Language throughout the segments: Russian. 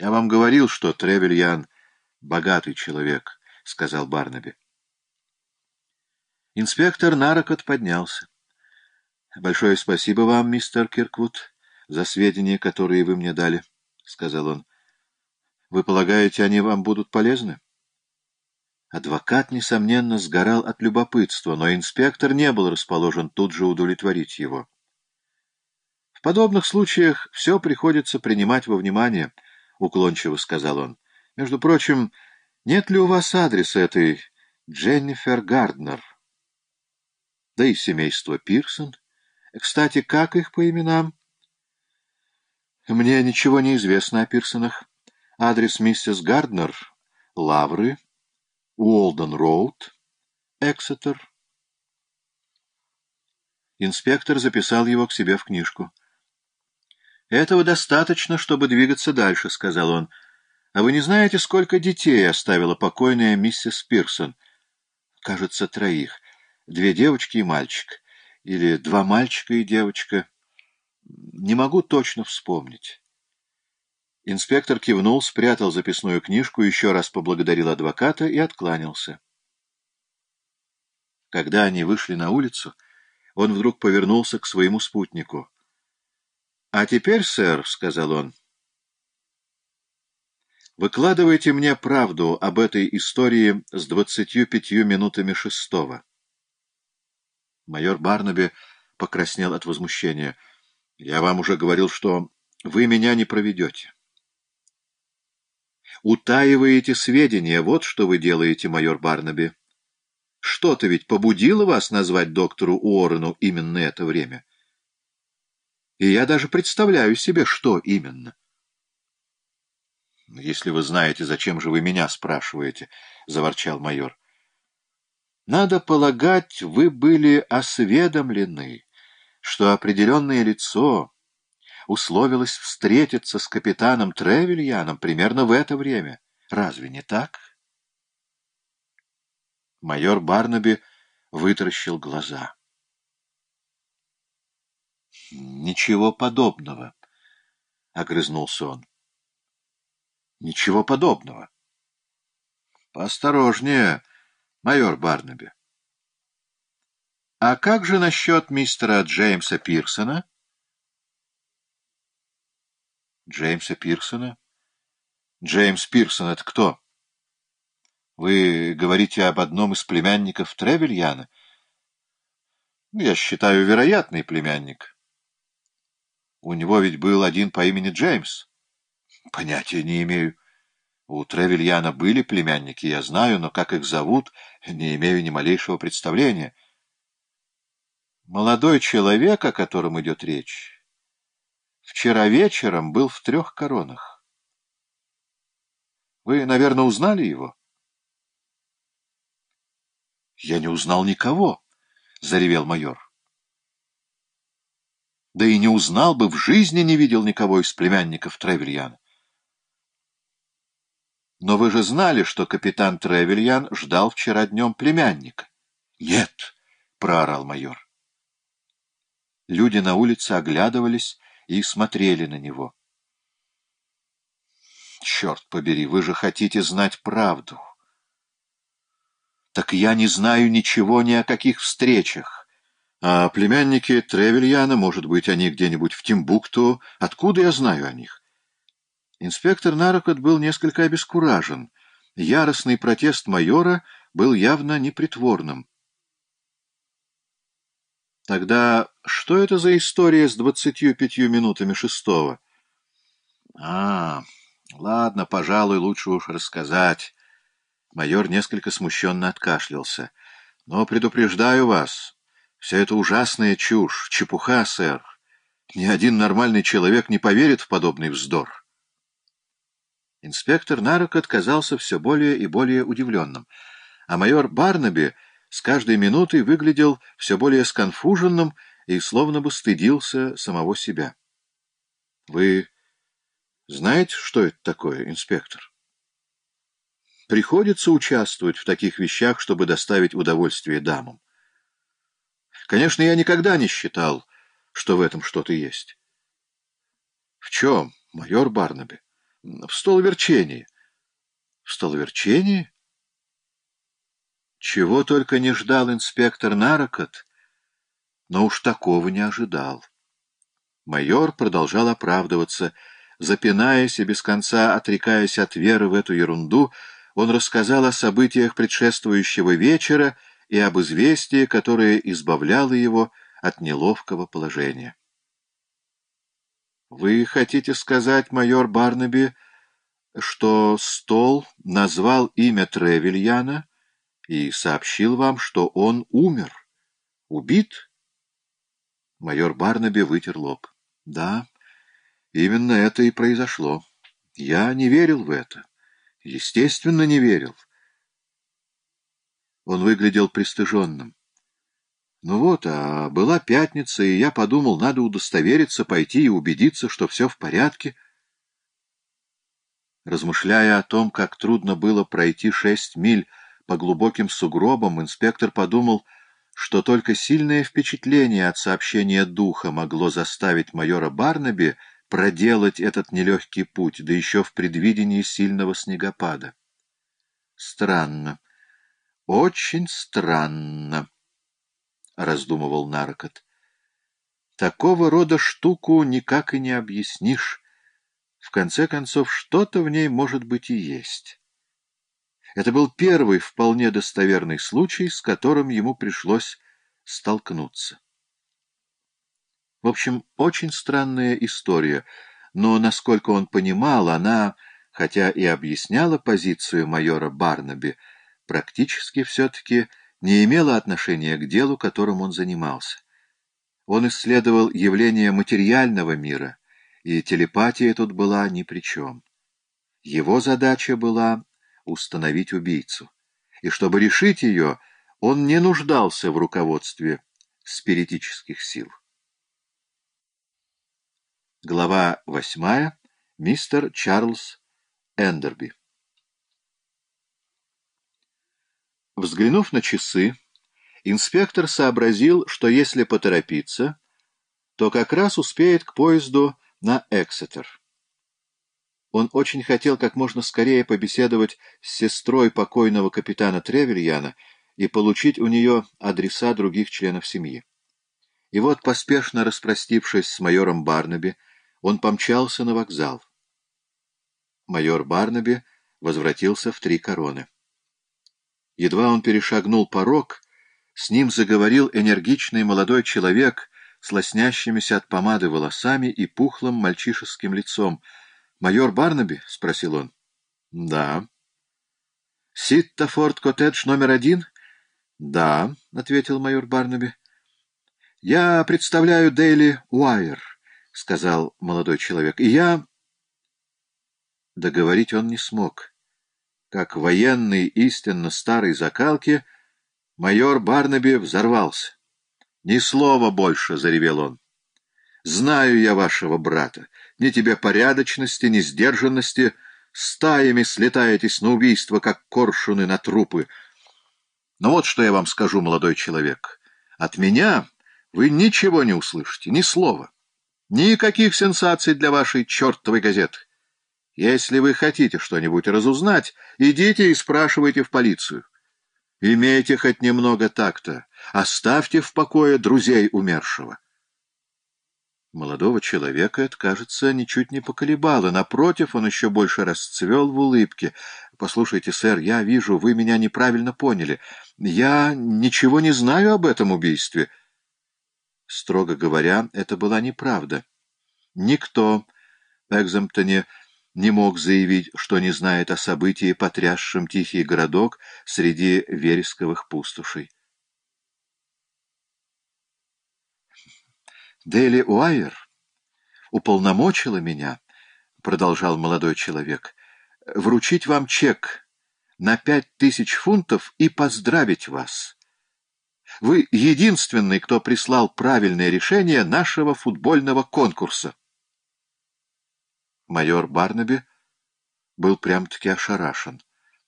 Я вам говорил, что Тревельян — богатый человек, — сказал Барнаби. Инспектор Нарокот поднялся. — Большое спасибо вам, мистер Кирквуд, за сведения, которые вы мне дали, — сказал он. — Вы полагаете, они вам будут полезны? Адвокат, несомненно, сгорал от любопытства, но инспектор не был расположен тут же удовлетворить его. — В подобных случаях все приходится принимать во внимание, —— уклончиво сказал он. — Между прочим, нет ли у вас адреса этой Дженнифер Гарднер? Да и семейство Пирсон. Кстати, как их по именам? — Мне ничего не известно о Пирсонах. Адрес миссис Гарднер — Лавры, Уолден-Роуд, Эксетер. Инспектор записал его к себе в книжку. «Этого достаточно, чтобы двигаться дальше», — сказал он. «А вы не знаете, сколько детей оставила покойная миссис Пирсон?» «Кажется, троих. Две девочки и мальчик. Или два мальчика и девочка. Не могу точно вспомнить». Инспектор кивнул, спрятал записную книжку, еще раз поблагодарил адвоката и откланялся. Когда они вышли на улицу, он вдруг повернулся к своему спутнику —— А теперь, сэр, — сказал он, — выкладывайте мне правду об этой истории с двадцатью пятью минутами шестого. Майор Барнаби покраснел от возмущения. — Я вам уже говорил, что вы меня не проведете. Утаиваете сведения, вот что вы делаете, майор Барнаби. Что-то ведь побудило вас назвать доктору Уоррену именно это время? — и я даже представляю себе, что именно. — Если вы знаете, зачем же вы меня спрашиваете? — заворчал майор. — Надо полагать, вы были осведомлены, что определенное лицо условилось встретиться с капитаном Тревельяном примерно в это время. Разве не так? Майор Барнаби вытаращил глаза. —— Ничего подобного, — огрызнулся он. — Ничего подобного. — Поосторожнее, майор Барнаби. — А как же насчет мистера Джеймса Пирсона? — Джеймса Пирсона? Джеймс Пирсон — это кто? — Вы говорите об одном из племянников Тревельяна? — Я считаю, вероятный племянник. — у него ведь был один по имени Джеймс. Понятия не имею. У Тревельяна были племянники, я знаю, но как их зовут, не имею ни малейшего представления. Молодой человек, о котором идет речь, вчера вечером был в трех коронах. Вы, наверное, узнали его? — Я не узнал никого, — заревел майор да и не узнал бы, в жизни не видел никого из племянников Тревельяна. Но вы же знали, что капитан Тревельян ждал вчера днем племянника. — Нет, — проорал майор. Люди на улице оглядывались и смотрели на него. — Черт побери, вы же хотите знать правду. — Так я не знаю ничего ни о каких встречах. А племянники Тревельяна, может быть, они где-нибудь в Тимбукту. Откуда я знаю о них? Инспектор Нарокот был несколько обескуражен. Яростный протест майора был явно непритворным. Тогда что это за история с двадцатью пятью минутами шестого? А, ладно, пожалуй, лучше уж рассказать. Майор несколько смущенно откашлялся. Но предупреждаю вас, Вся эта ужасная чушь, чепуха, сэр. Ни один нормальный человек не поверит в подобный вздор. Инспектор Нарок отказался все более и более удивленным, а майор Барнаби с каждой минутой выглядел все более сконфуженным и словно бы стыдился самого себя. — Вы знаете, что это такое, инспектор? Приходится участвовать в таких вещах, чтобы доставить удовольствие дамам. Конечно, я никогда не считал, что в этом что-то есть. — В чем, майор Барнаби? В столоверчении. В столоверчении? Чего только не ждал инспектор Нарокот, но уж такого не ожидал. Майор продолжал оправдываться. Запинаясь и без конца отрекаясь от веры в эту ерунду, он рассказал о событиях предшествующего вечера и об известии, которое избавляло его от неловкого положения. «Вы хотите сказать, майор Барнаби, что Стол назвал имя Тревельяна и сообщил вам, что он умер, убит?» Майор Барнаби вытер лоб. «Да, именно это и произошло. Я не верил в это. Естественно, не верил». Он выглядел пристыженным. Ну вот, а была пятница, и я подумал, надо удостовериться, пойти и убедиться, что все в порядке. Размышляя о том, как трудно было пройти шесть миль по глубоким сугробам, инспектор подумал, что только сильное впечатление от сообщения духа могло заставить майора Барнаби проделать этот нелегкий путь, да еще в предвидении сильного снегопада. Странно, очень странно раздумывал Наркот. Такого рода штуку никак и не объяснишь. В конце концов, что-то в ней, может быть, и есть. Это был первый вполне достоверный случай, с которым ему пришлось столкнуться. В общем, очень странная история, но, насколько он понимал, она, хотя и объясняла позицию майора Барнаби, практически все-таки не имело отношения к делу, которым он занимался. Он исследовал явления материального мира, и телепатия тут была ни при чем. Его задача была установить убийцу, и чтобы решить ее, он не нуждался в руководстве спиритических сил. Глава восьмая. Мистер Чарльз Эндерби Взглянув на часы, инспектор сообразил, что если поторопиться, то как раз успеет к поезду на Эксетер. Он очень хотел как можно скорее побеседовать с сестрой покойного капитана Тревельяна и получить у нее адреса других членов семьи. И вот, поспешно распростившись с майором Барнаби, он помчался на вокзал. Майор Барнаби возвратился в три короны. Едва он перешагнул порог, с ним заговорил энергичный молодой человек с лоснящимися от помады волосами и пухлым мальчишеским лицом. «Майор Барнаби?» — спросил он. «Да». «Ситтафорд коттедж номер один?» «Да», — ответил майор Барнаби. «Я представляю Дейли Уайер», — сказал молодой человек. «И я...» Договорить он не смог как военный истинно старой закалки, майор Барнаби взорвался. «Ни слова больше!» — заревел он. «Знаю я вашего брата. Ни тебе порядочности, ни сдержанности. Стаями слетаетесь на убийство, как коршуны на трупы. Но вот что я вам скажу, молодой человек. От меня вы ничего не услышите, ни слова. Никаких сенсаций для вашей чертовой газеты. Если вы хотите что-нибудь разузнать, идите и спрашивайте в полицию. Имейте хоть немного такта. Оставьте в покое друзей умершего. Молодого человека это, кажется, ничуть не поколебало. Напротив, он еще больше расцвел в улыбке. «Послушайте, сэр, я вижу, вы меня неправильно поняли. Я ничего не знаю об этом убийстве». Строго говоря, это была неправда. Никто в Экземптоне не мог заявить, что не знает о событии, потрясшем тихий городок среди вересковых пустошей. «Дели Уайер уполномочила меня, — продолжал молодой человек, — вручить вам чек на пять тысяч фунтов и поздравить вас. Вы единственный, кто прислал правильное решение нашего футбольного конкурса. Майор Барнаби был прям-таки ошарашен.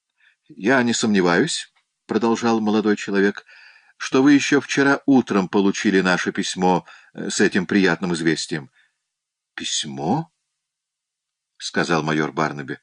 — Я не сомневаюсь, — продолжал молодой человек, — что вы еще вчера утром получили наше письмо э, с этим приятным известием. — Письмо? — сказал майор Барнаби.